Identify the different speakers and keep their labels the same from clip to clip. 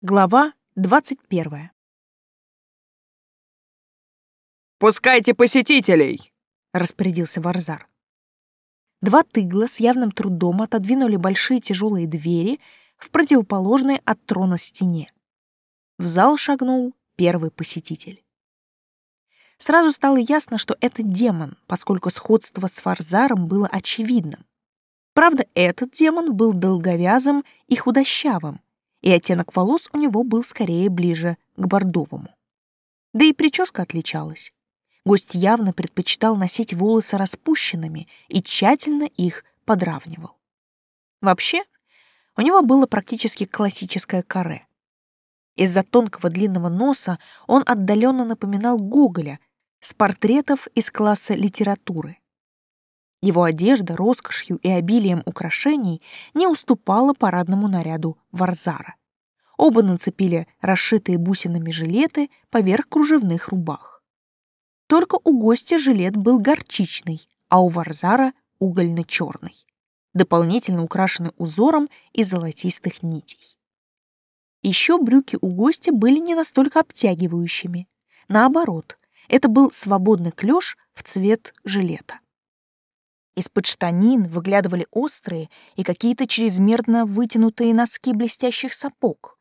Speaker 1: Глава двадцать первая.
Speaker 2: «Пускайте посетителей!»
Speaker 1: — распорядился Варзар. Два тыгла с явным трудом отодвинули большие тяжелые двери в противоположной от трона стене. В зал шагнул первый посетитель. Сразу стало ясно, что это демон, поскольку сходство с Варзаром было очевидным. Правда, этот демон был долговязым и худощавым, и оттенок волос у него был скорее ближе к бордовому. Да и прическа отличалась. Гость явно предпочитал носить волосы распущенными и тщательно их подравнивал. Вообще, у него было практически классическое каре. Из-за тонкого длинного носа он отдаленно напоминал Гоголя с портретов из класса литературы. Его одежда роскошью и обилием украшений не уступала парадному наряду Варзара. Оба нацепили расшитые бусинами жилеты поверх кружевных рубах. Только у гостя жилет был горчичный, а у Варзара — угольно-черный, дополнительно украшенный узором из золотистых нитей. Еще брюки у гостя были не настолько обтягивающими. Наоборот, это был свободный клеш в цвет жилета. Из-под штанин выглядывали острые и какие-то чрезмерно вытянутые носки блестящих сапог.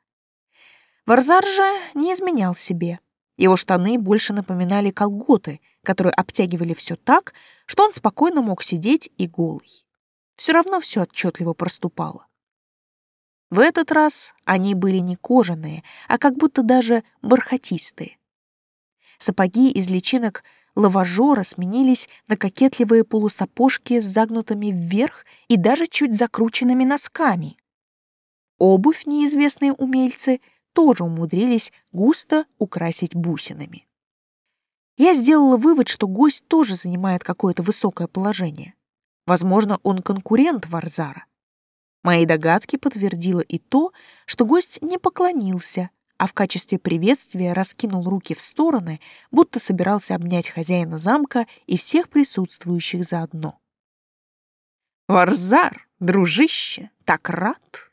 Speaker 1: Варзар же не изменял себе. Его штаны больше напоминали колготы, которые обтягивали все так, что он спокойно мог сидеть и голый. Все равно все отчетливо проступало. В этот раз они были не кожаные, а как будто даже бархатистые. Сапоги из личинок — лаважора сменились на кокетливые полусапожки с загнутыми вверх и даже чуть закрученными носками. Обувь неизвестные умельцы тоже умудрились густо украсить бусинами. Я сделала вывод, что гость тоже занимает какое-то высокое положение. Возможно, он конкурент Варзара. Мои догадки подтвердило и то, что гость не поклонился, а в качестве приветствия раскинул руки в стороны, будто собирался обнять хозяина замка и всех присутствующих заодно. «Варзар, дружище, так рад!»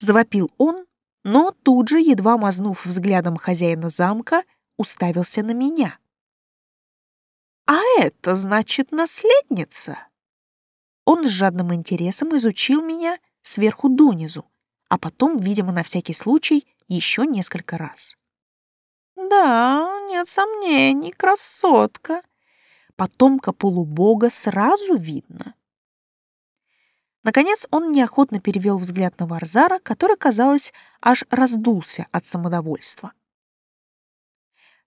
Speaker 1: Завопил он, но тут же, едва мазнув взглядом хозяина замка, уставился на меня. «А это, значит, наследница?» Он с жадным интересом изучил меня сверху донизу, а потом, видимо, на всякий случай, еще несколько раз. «Да, нет сомнений, красотка. Потомка полубога сразу видно». Наконец он неохотно перевел взгляд на Варзара, который, казалось, аж раздулся от самодовольства.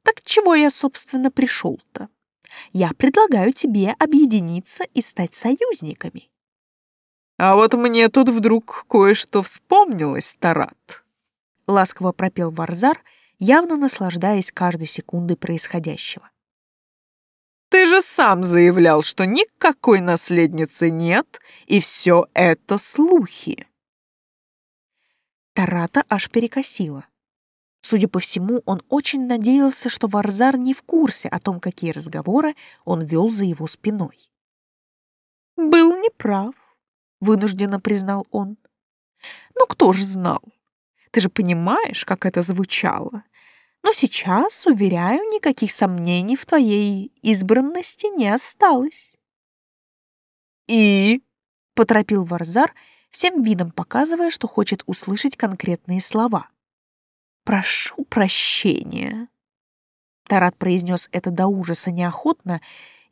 Speaker 1: «Так чего я, собственно, пришел-то? Я предлагаю тебе объединиться и стать союзниками».
Speaker 2: «А вот мне тут вдруг кое-что вспомнилось, Тарат», — ласково пропел Варзар, явно наслаждаясь каждой секундой происходящего. «Ты же сам заявлял, что никакой наследницы нет, и все это слухи».
Speaker 1: Тарата аж перекосила. Судя по всему, он очень надеялся, что Варзар не в курсе о том, какие разговоры он вел за его спиной.
Speaker 2: «Был неправ», — вынужденно признал он. «Ну кто ж знал? Ты же понимаешь, как это звучало. Но сейчас, уверяю, никаких сомнений в твоей избранности не осталось.
Speaker 1: «И?» — поторопил Варзар, всем видом показывая, что хочет услышать конкретные слова. «Прошу прощения». Тарат произнес это до ужаса неохотно,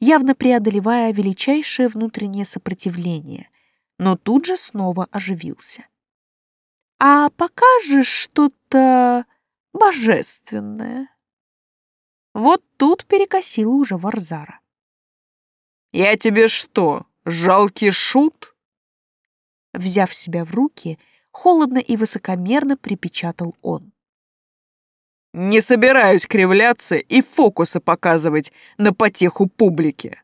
Speaker 1: явно преодолевая величайшее внутреннее сопротивление, но тут же снова оживился а покажешь что-то божественное. Вот тут перекосило уже Варзара.
Speaker 2: «Я тебе что, жалкий шут?»
Speaker 1: Взяв себя в руки, холодно и высокомерно припечатал он.
Speaker 2: «Не собираюсь кривляться и фокусы показывать на потеху публике».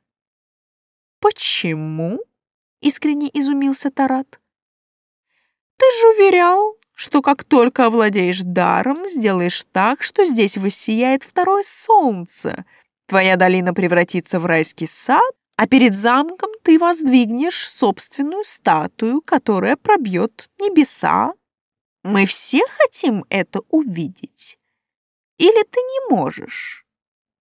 Speaker 1: «Почему?» — искренне изумился Тарат. Ты же уверял, что как только овладеешь даром, сделаешь так, что здесь воссияет второе солнце. Твоя долина превратится в райский сад, а перед замком ты воздвигнешь собственную статую, которая пробьет небеса.
Speaker 2: Мы все хотим это увидеть. Или ты не можешь?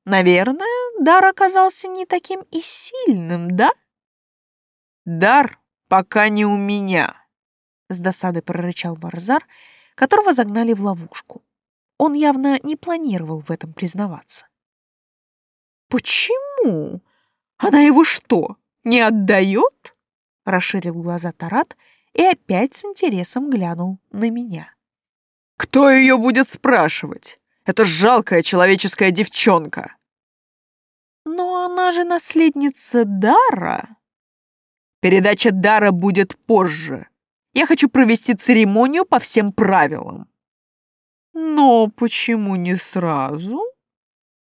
Speaker 2: Наверное, дар оказался не таким и сильным, да? Дар пока не у меня, с досадой прорычал Варзар, которого загнали в ловушку. Он явно не планировал в этом признаваться. Почему? Она его что, не отдает? Расширил глаза Тарат и опять с интересом глянул на меня. Кто ее будет спрашивать? Это жалкая человеческая девчонка. Но она же наследница Дара. Передача Дара будет позже. Я хочу провести церемонию по всем правилам. Но почему не сразу?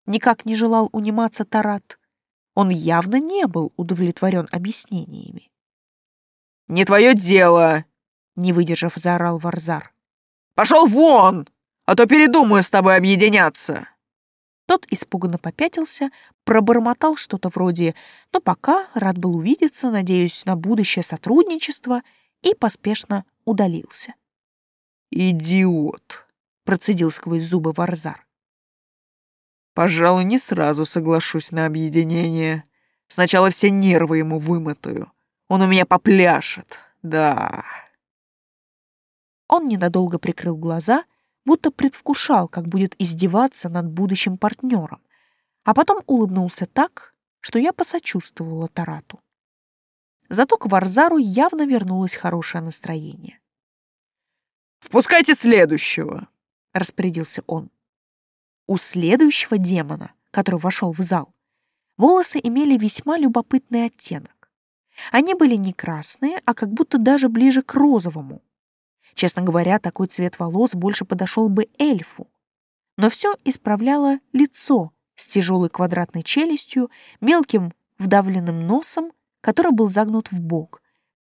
Speaker 2: Никак не желал униматься Тарат. Он явно не был удовлетворен объяснениями. «Не твое дело!» — не выдержав, заорал Варзар. «Пошел вон, а то передумаю с тобой объединяться!» Тот испуганно попятился, пробормотал что-то вроде «но пока, рад был увидеться, надеюсь на будущее сотрудничество» и поспешно удалился. «Идиот!» — процедил сквозь зубы Варзар. «Пожалуй, не сразу соглашусь на объединение. Сначала все нервы ему вымотаю. Он у меня попляшет, да». Он ненадолго прикрыл глаза — будто предвкушал, как будет издеваться над будущим партнером, а потом улыбнулся так, что я посочувствовала Тарату. Зато к Варзару явно вернулось хорошее настроение. «Впускайте следующего!» — распорядился он. У следующего демона, который вошел в зал, волосы имели весьма любопытный оттенок. Они были не красные, а как будто даже ближе к розовому, Честно говоря, такой цвет волос больше подошел бы эльфу. Но все исправляло лицо с тяжелой квадратной челюстью, мелким вдавленным носом, который был загнут в бок,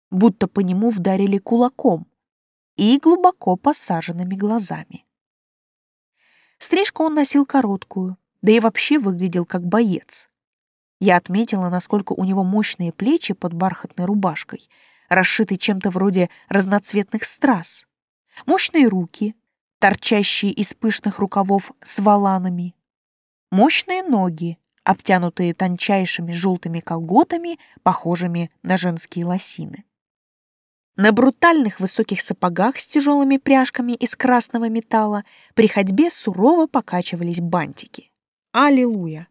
Speaker 2: будто по нему вдарили кулаком, и глубоко посаженными глазами. Стрижку он носил короткую, да и вообще выглядел как боец. Я отметила, насколько у него мощные плечи под бархатной рубашкой — расшитый чем-то вроде разноцветных страз, мощные руки, торчащие из пышных рукавов с валанами, мощные ноги, обтянутые тончайшими желтыми колготами, похожими на женские лосины. На брутальных высоких сапогах с тяжелыми пряжками из красного металла при ходьбе сурово покачивались бантики. Аллилуйя!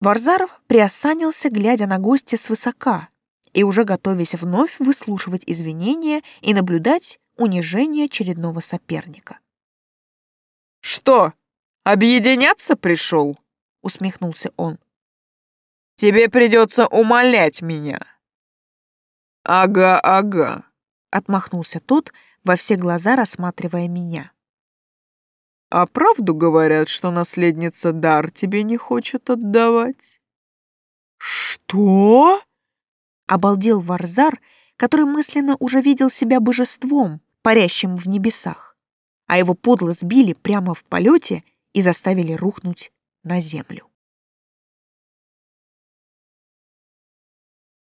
Speaker 2: Варзаров приосанился, глядя на гостя свысока, и уже готовясь вновь выслушивать извинения и наблюдать унижение очередного соперника. «Что, объединяться пришел?» — усмехнулся он. «Тебе придется умолять меня». «Ага, ага», — отмахнулся тот, во все глаза рассматривая меня. «А правду говорят, что наследница дар тебе не хочет отдавать?» «Что?» обалдел Варзар, который мысленно уже видел себя божеством, парящим в небесах, а его подло сбили прямо в полете и заставили рухнуть на землю.